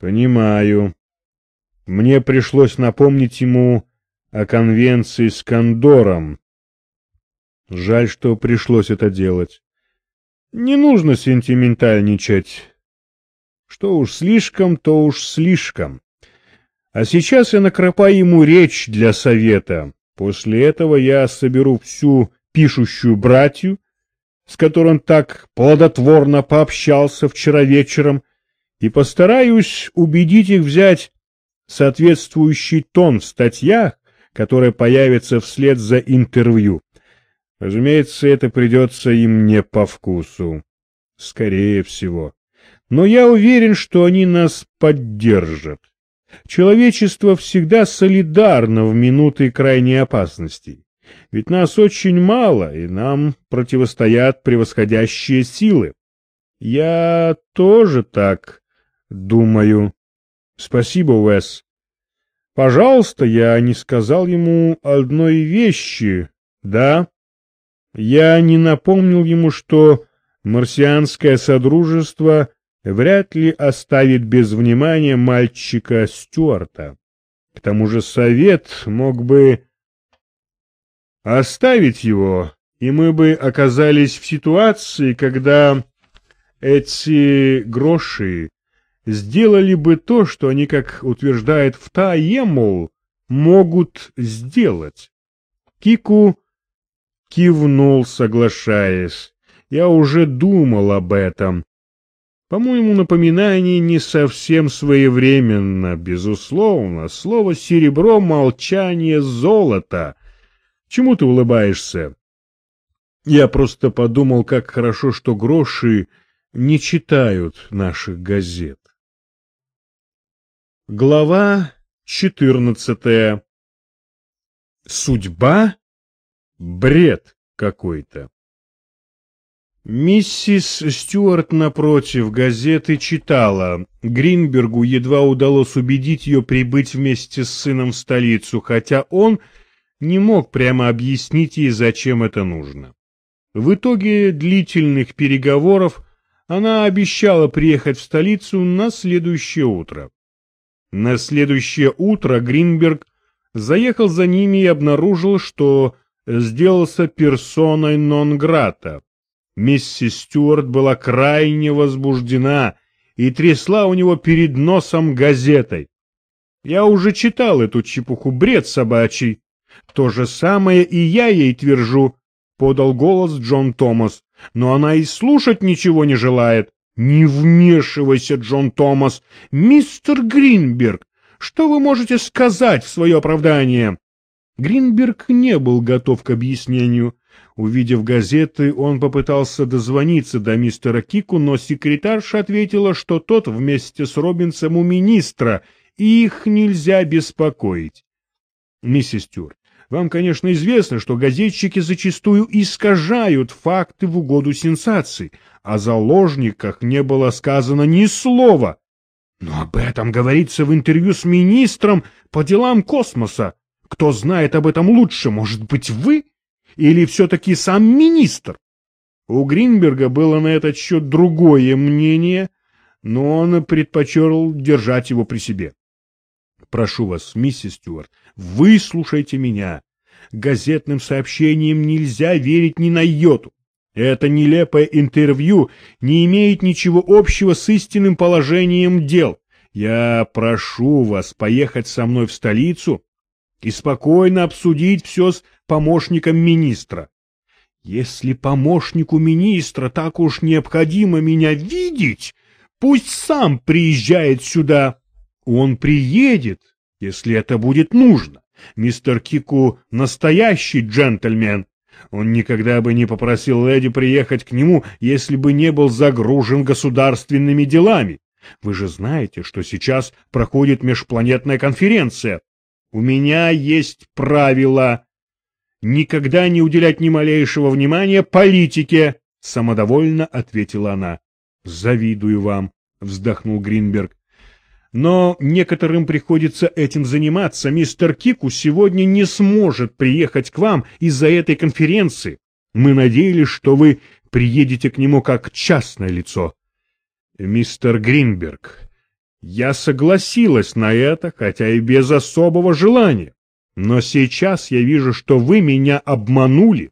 Понимаю. Мне пришлось напомнить ему о конвенции с Кондором. Жаль, что пришлось это делать. Не нужно сентиментальничать. Что уж слишком, то уж слишком. А сейчас я накропаю ему речь для совета. После этого я соберу всю пишущую братью, с которой он так плодотворно пообщался вчера вечером, и постараюсь убедить их взять соответствующий тон в статьях, которые появятся вслед за интервью. Разумеется, это придется им не по вкусу. Скорее всего. Но я уверен, что они нас поддержат. Человечество всегда солидарно в минуты крайней опасности. Ведь нас очень мало, и нам противостоят превосходящие силы. Я тоже так думаю. Спасибо, Уэс. Пожалуйста, я не сказал ему одной вещи, да? Я не напомнил ему, что марсианское содружество вряд ли оставит без внимания мальчика Стюарта. К тому же совет мог бы оставить его, и мы бы оказались в ситуации, когда эти гроши сделали бы то, что они, как утверждает Втаемол, могут сделать. Кику кивнул, соглашаясь. Я уже думал об этом. По-моему, напоминание не совсем своевременно, безусловно. Слово «серебро» — молчание золота. Чему ты улыбаешься? Я просто подумал, как хорошо, что гроши не читают наших газет. Глава четырнадцатая. Судьба? Бред какой-то. Миссис Стюарт, напротив, газеты читала. Гринбергу едва удалось убедить ее прибыть вместе с сыном в столицу, хотя он не мог прямо объяснить ей, зачем это нужно. В итоге длительных переговоров она обещала приехать в столицу на следующее утро. На следующее утро Гринберг заехал за ними и обнаружил, что сделался персоной нон-грата. Миссис Стюарт была крайне возбуждена и трясла у него перед носом газетой. Я уже читал эту чепуху, бред собачий. То же самое и я ей твержу, — подал голос Джон Томас. Но она и слушать ничего не желает. Не вмешивайся, Джон Томас. Мистер Гринберг, что вы можете сказать в свое оправдание? Гринберг не был готов к объяснению. Увидев газеты, он попытался дозвониться до мистера Кику, но секретарша ответила, что тот вместе с Робинсом у министра, и их нельзя беспокоить. Миссис Стюарт, вам, конечно, известно, что газетчики зачастую искажают факты в угоду сенсаций. О заложниках не было сказано ни слова. Но об этом говорится в интервью с министром по делам космоса. Кто знает об этом лучше, может быть, вы? Или все-таки сам министр? У Гринберга было на этот счет другое мнение, но он предпочел держать его при себе. Прошу вас, миссис Стюарт, выслушайте меня. Газетным сообщениям нельзя верить ни на йоту. Это нелепое интервью не имеет ничего общего с истинным положением дел. Я прошу вас поехать со мной в столицу и спокойно обсудить все с помощником министра. Если помощнику министра так уж необходимо меня видеть, пусть сам приезжает сюда. Он приедет, если это будет нужно. Мистер Кику — настоящий джентльмен. Он никогда бы не попросил леди приехать к нему, если бы не был загружен государственными делами. Вы же знаете, что сейчас проходит межпланетная конференция. У меня есть правило никогда не уделять ни малейшего внимания политике, — самодовольно ответила она. — Завидую вам, — вздохнул Гринберг. Но некоторым приходится этим заниматься. Мистер Кику сегодня не сможет приехать к вам из-за этой конференции. Мы надеялись, что вы приедете к нему как частное лицо. Мистер Гринберг, Я согласилась на это, хотя и без особого желания. Но сейчас я вижу, что вы меня обманули.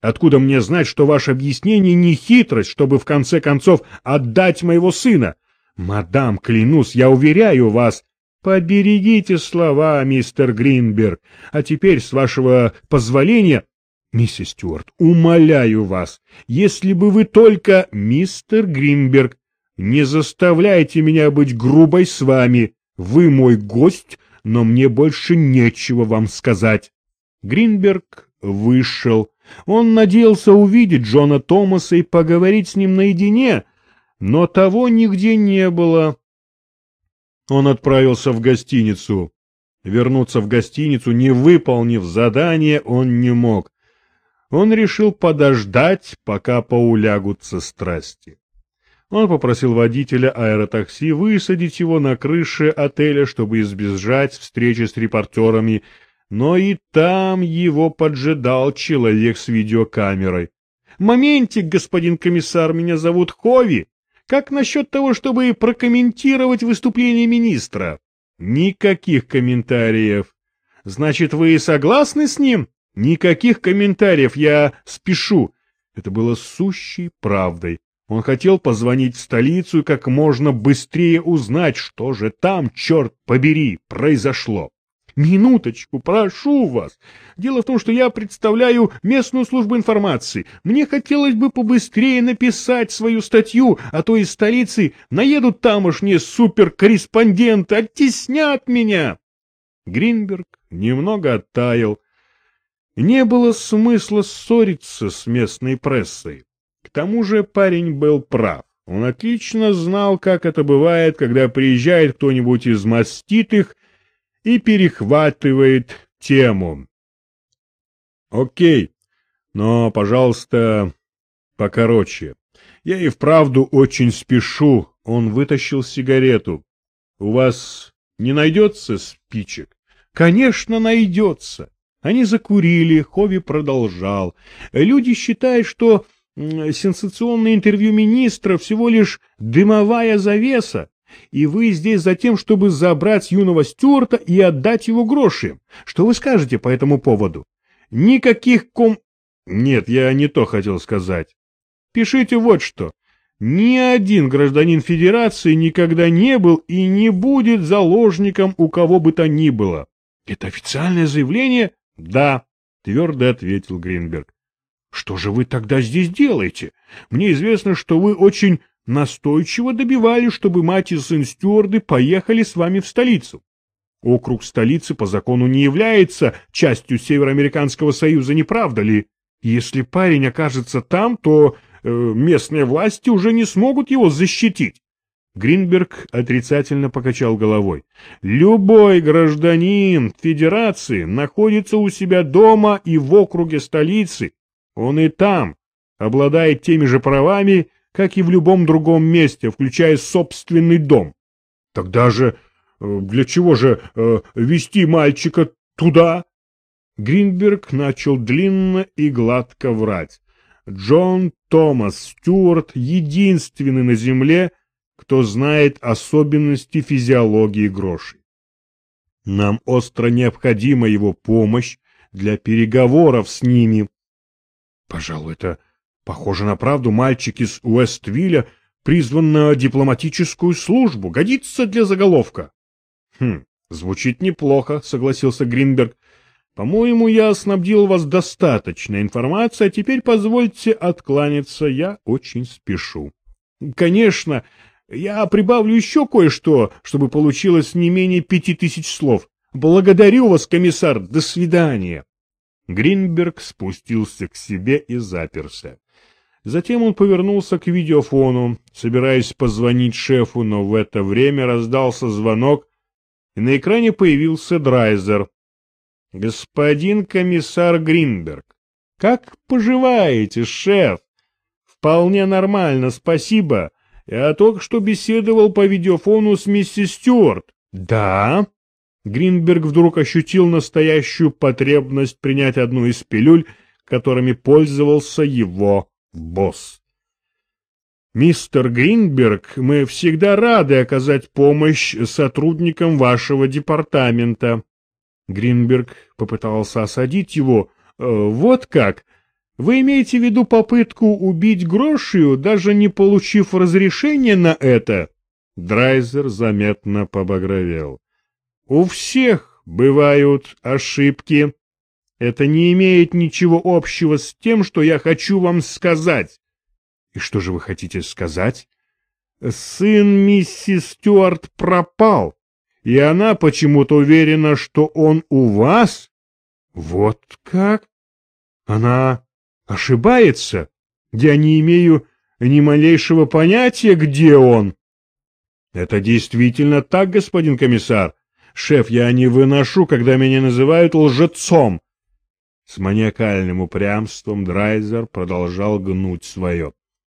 Откуда мне знать, что ваше объяснение не хитрость, чтобы в конце концов отдать моего сына? Мадам, клянусь, я уверяю вас, поберегите слова, мистер Гринберг. А теперь, с вашего позволения, миссис Стюарт, умоляю вас, если бы вы только, мистер Гринберг, не заставляйте меня быть грубой с вами. Вы мой гость, но мне больше нечего вам сказать. Гринберг вышел. Он надеялся увидеть Джона Томаса и поговорить с ним наедине, но того нигде не было. Он отправился в гостиницу. Вернуться в гостиницу, не выполнив задание, он не мог. Он решил подождать, пока поулягутся страсти. Он попросил водителя аэротакси высадить его на крыше отеля, чтобы избежать встречи с репортерами, но и там его поджидал человек с видеокамерой. «Моментик, господин комиссар, меня зовут Хови. Как насчет того, чтобы прокомментировать выступление министра?» «Никаких комментариев». «Значит, вы согласны с ним?» «Никаких комментариев, я спешу». Это было сущей правдой. Он хотел позвонить в столицу и как можно быстрее узнать, что же там, черт побери, произошло. Минуточку, прошу вас. Дело в том, что я представляю местную службу информации. Мне хотелось бы побыстрее написать свою статью, а то из столицы наедут тамошние суперкорреспонденты, оттеснят меня. Гринберг немного оттаял. Не было смысла ссориться с местной прессой. К тому же парень был прав. Он отлично знал, как это бывает, когда приезжает кто-нибудь из маститых и перехватывает тему. Окей, но, пожалуйста, покороче. Я и вправду очень спешу. Он вытащил сигарету. У вас не найдется спичек? Конечно, найдется. Они закурили, Хови продолжал. Люди считают, что сенсационное интервью министра всего лишь дымовая завеса, и вы здесь за тем, чтобы забрать юного Стюарта и отдать его гроши. Что вы скажете по этому поводу? Никаких ком... Нет, я не то хотел сказать. Пишите вот что. Ни один гражданин Федерации никогда не был и не будет заложником у кого бы то ни было. Это официальное заявление? Да, твердо ответил Гринберг. Что же вы тогда здесь делаете? Мне известно, что вы очень настойчиво добивались, чтобы мать и сын Стюарды поехали с вами в столицу. Округ столицы по закону не является частью Североамериканского союза, не правда ли? Если парень окажется там, то э, местные власти уже не смогут его защитить. Гринберг отрицательно покачал головой. Любой гражданин Федерации находится у себя дома и в округе столицы, он и там обладает теми же правами, как и в любом другом месте, включая собственный дом. Тогда же э, для чего же э, вести мальчика туда? Гринберг начал длинно и гладко врать. Джон Томас Стюарт единственный на земле, кто знает особенности физиологии грошей. Нам остро необходима его помощь для переговоров с ними. Пожалуй, это похоже на правду. Мальчик из Уэствилля призван на дипломатическую службу. Годится для заголовка. Хм, звучит неплохо, согласился Гринберг. По-моему, я снабдил вас достаточной информацией, а теперь позвольте откланяться, я очень спешу. Конечно, я прибавлю еще кое-что, чтобы получилось не менее пяти тысяч слов. Благодарю вас, комиссар, до свидания. Гринберг спустился к себе и заперся. Затем он повернулся к видеофону, собираясь позвонить шефу, но в это время раздался звонок, и на экране появился Драйзер. «Господин комиссар Гринберг, как поживаете, шеф?» «Вполне нормально, спасибо. Я только что беседовал по видеофону с миссис Стюарт». «Да?» Гринберг вдруг ощутил настоящую потребность принять одну из пилюль, которыми пользовался его босс. Мистер Гринберг, мы всегда рады оказать помощь сотрудникам вашего департамента. Гринберг попытался осадить его. «Э, вот как? Вы имеете в виду попытку убить Грошию, даже не получив разрешения на это? Драйзер заметно побагровел. У всех бывают ошибки. Это не имеет ничего общего с тем, что я хочу вам сказать. И что же вы хотите сказать? Сын миссис Стюарт пропал, и она почему-то уверена, что он у вас? Вот как? Она ошибается? Я не имею ни малейшего понятия, где он. Это действительно так, господин комиссар. Шеф, я не выношу, когда меня называют лжецом. С маниакальным упрямством Драйзер продолжал гнуть свое.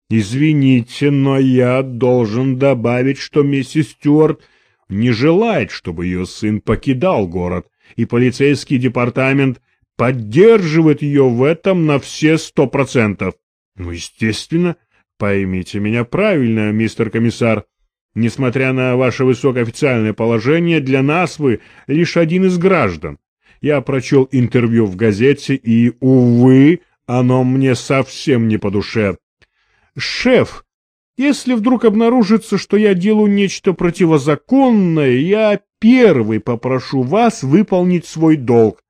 «Извините, но я должен добавить, что миссис Стюарт не желает, чтобы ее сын покидал город, и полицейский департамент поддерживает ее в этом на все сто процентов. Ну, естественно, поймите меня правильно, мистер комиссар. Несмотря на ваше высокоофициальное положение, для нас вы лишь один из граждан. Я прочел интервью в газете, и, увы, оно мне совсем не по душе. Шеф, если вдруг обнаружится, что я делаю нечто противозаконное, я первый попрошу вас выполнить свой долг.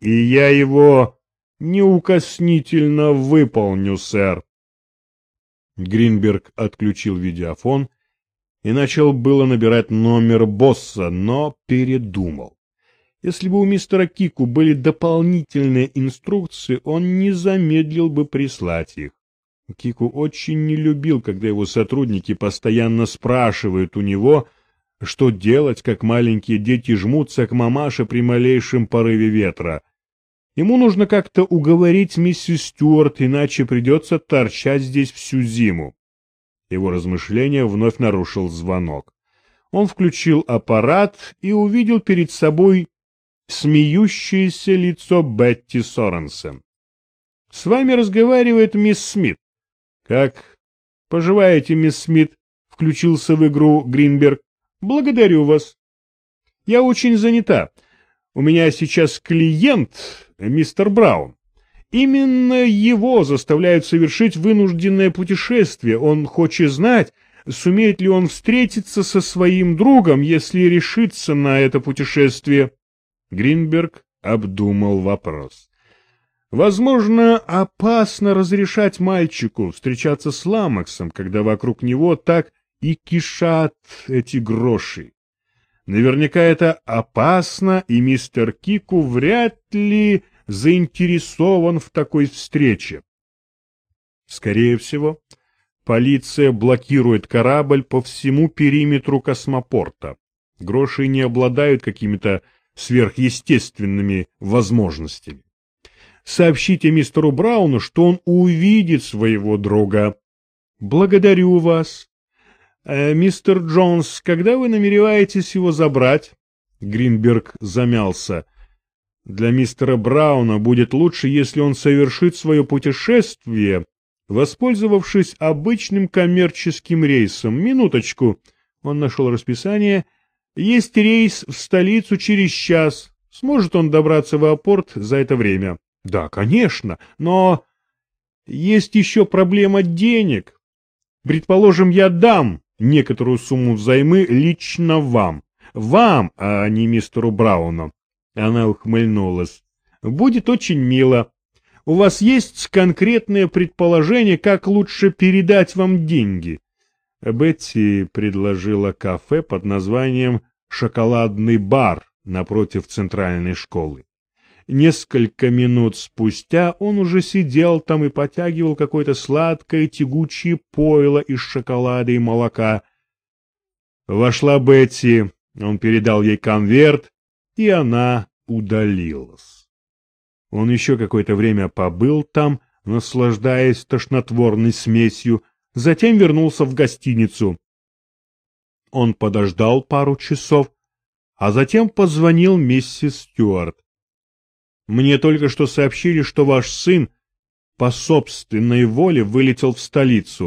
И я его неукоснительно выполню, сэр. Гринберг отключил видеофон и начал было набирать номер босса, но передумал. Если бы у мистера Кику были дополнительные инструкции, он не замедлил бы прислать их. Кику очень не любил, когда его сотрудники постоянно спрашивают у него, что делать, как маленькие дети жмутся к мамаше при малейшем порыве ветра. Ему нужно как-то уговорить миссис Стюарт, иначе придется торчать здесь всю зиму. Его размышления вновь нарушил звонок. Он включил аппарат и увидел перед собой смеющееся лицо Бетти Соренсен. — С вами разговаривает мисс Смит. — Как поживаете, мисс Смит? — включился в игру Гринберг. — Благодарю вас. — Я очень занята. У меня сейчас клиент, мистер Браун. Именно его заставляют совершить вынужденное путешествие. Он хочет знать, сумеет ли он встретиться со своим другом, если решится на это путешествие. Гринберг обдумал вопрос. Возможно, опасно разрешать мальчику встречаться с Ламаксом, когда вокруг него так и кишат эти гроши. Наверняка это опасно, и мистер Кику вряд ли заинтересован в такой встрече. Скорее всего, полиция блокирует корабль по всему периметру космопорта. Гроши не обладают какими-то сверхъестественными возможностями. Сообщите мистеру Брауну, что он увидит своего друга. Благодарю вас. Э, мистер Джонс, когда вы намереваетесь его забрать? Гринберг замялся. Для мистера Брауна будет лучше, если он совершит свое путешествие, воспользовавшись обычным коммерческим рейсом. Минуточку. Он нашел расписание. Есть рейс в столицу через час. Сможет он добраться в аэропорт за это время? Да, конечно, но есть еще проблема денег. Предположим, я дам некоторую сумму взаймы лично вам. Вам, а не мистеру Брауну. Она ухмыльнулась. «Будет очень мило. У вас есть конкретное предположение, как лучше передать вам деньги?» Бетти предложила кафе под названием «Шоколадный бар» напротив центральной школы. Несколько минут спустя он уже сидел там и потягивал какое-то сладкое тягучее пойло из шоколада и молока. Вошла Бетти, он передал ей конверт, и она удалилась. Он еще какое-то время побыл там, наслаждаясь тошнотворной смесью, затем вернулся в гостиницу. Он подождал пару часов, а затем позвонил миссис Стюарт. «Мне только что сообщили, что ваш сын по собственной воле вылетел в столицу.